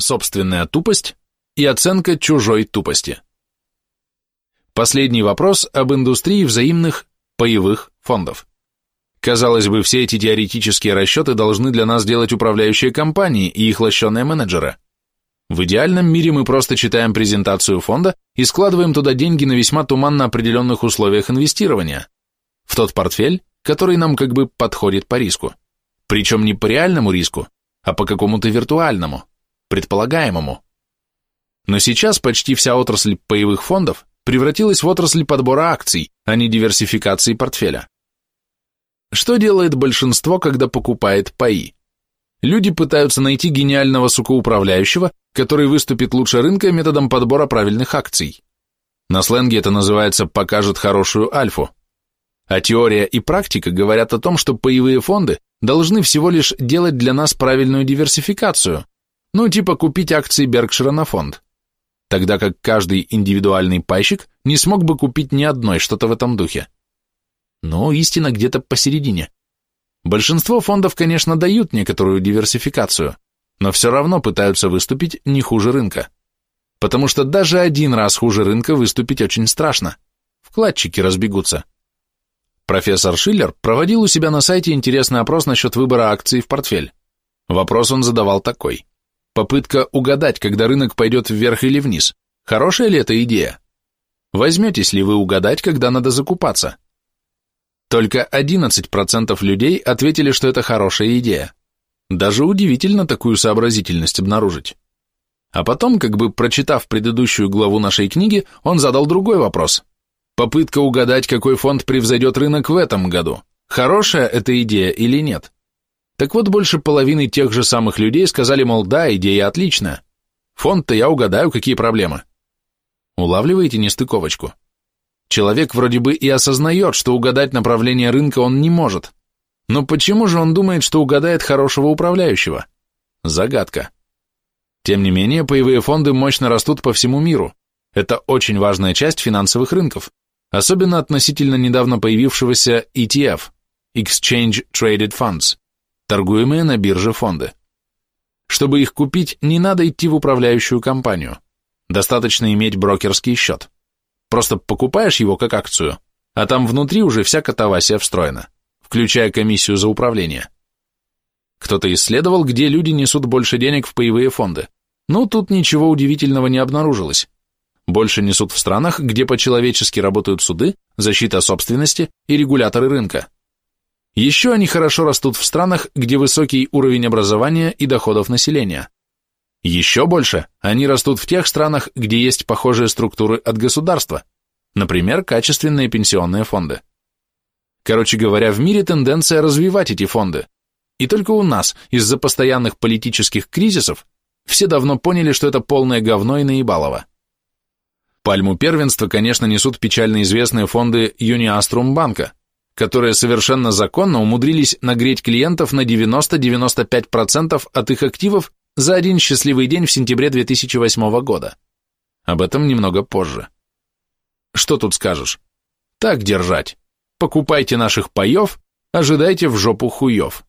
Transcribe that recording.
собственная тупость и оценка чужой тупости. Последний вопрос об индустрии взаимных паевых фондов. Казалось бы, все эти теоретические расчеты должны для нас делать управляющие компании и их лощеные менеджеры. В идеальном мире мы просто читаем презентацию фонда и складываем туда деньги на весьма туманно определенных условиях инвестирования, в тот портфель, который нам как бы подходит по риску. Причем не по реальному риску, а по какому-то виртуальному, предполагаемому. Но сейчас почти вся отрасль паевых фондов превратилась в отрасль подбора акций, а не диверсификации портфеля. Что делает большинство, когда покупает паи? Люди пытаются найти гениального сукоуправляющего, который выступит лучше рынка методом подбора правильных акций. На сленге это называется «покажет хорошую альфу». А теория и практика говорят о том, что паевые фонды должны всего лишь делать для нас правильную диверсификацию, ну типа купить акции Беркшира на фонд тогда как каждый индивидуальный пайщик не смог бы купить ни одной что-то в этом духе. Но истина где-то посередине. Большинство фондов, конечно, дают некоторую диверсификацию, но все равно пытаются выступить не хуже рынка. Потому что даже один раз хуже рынка выступить очень страшно. Вкладчики разбегутся. Профессор Шиллер проводил у себя на сайте интересный опрос насчет выбора акций в портфель. Вопрос он задавал такой. Попытка угадать, когда рынок пойдет вверх или вниз. Хорошая ли эта идея? Возьметесь ли вы угадать, когда надо закупаться? Только 11% людей ответили, что это хорошая идея. Даже удивительно такую сообразительность обнаружить. А потом, как бы прочитав предыдущую главу нашей книги, он задал другой вопрос. Попытка угадать, какой фонд превзойдет рынок в этом году. Хорошая эта идея или нет? Так вот, больше половины тех же самых людей сказали, мол, да, идея отличная. Фонд-то я угадаю, какие проблемы. Улавливаете нестыковочку? Человек вроде бы и осознает, что угадать направление рынка он не может. Но почему же он думает, что угадает хорошего управляющего? Загадка. Тем не менее, паевые фонды мощно растут по всему миру. Это очень важная часть финансовых рынков, особенно относительно недавно появившегося ETF – Exchange Traded Funds торгуемые на бирже фонды. Чтобы их купить, не надо идти в управляющую компанию. Достаточно иметь брокерский счет. Просто покупаешь его как акцию, а там внутри уже вся катавасия встроена, включая комиссию за управление. Кто-то исследовал, где люди несут больше денег в паевые фонды. Но тут ничего удивительного не обнаружилось. Больше несут в странах, где по-человечески работают суды, защита собственности и регуляторы рынка. Еще они хорошо растут в странах, где высокий уровень образования и доходов населения. Еще больше они растут в тех странах, где есть похожие структуры от государства, например, качественные пенсионные фонды. Короче говоря, в мире тенденция развивать эти фонды. И только у нас, из-за постоянных политических кризисов, все давно поняли, что это полное говно и наебалово. Пальму первенства, конечно, несут печально известные фонды Юниаструм банка, которые совершенно законно умудрились нагреть клиентов на 90-95% от их активов за один счастливый день в сентябре 2008 года. Об этом немного позже. Что тут скажешь? Так держать. Покупайте наших паев, ожидайте в жопу хуев.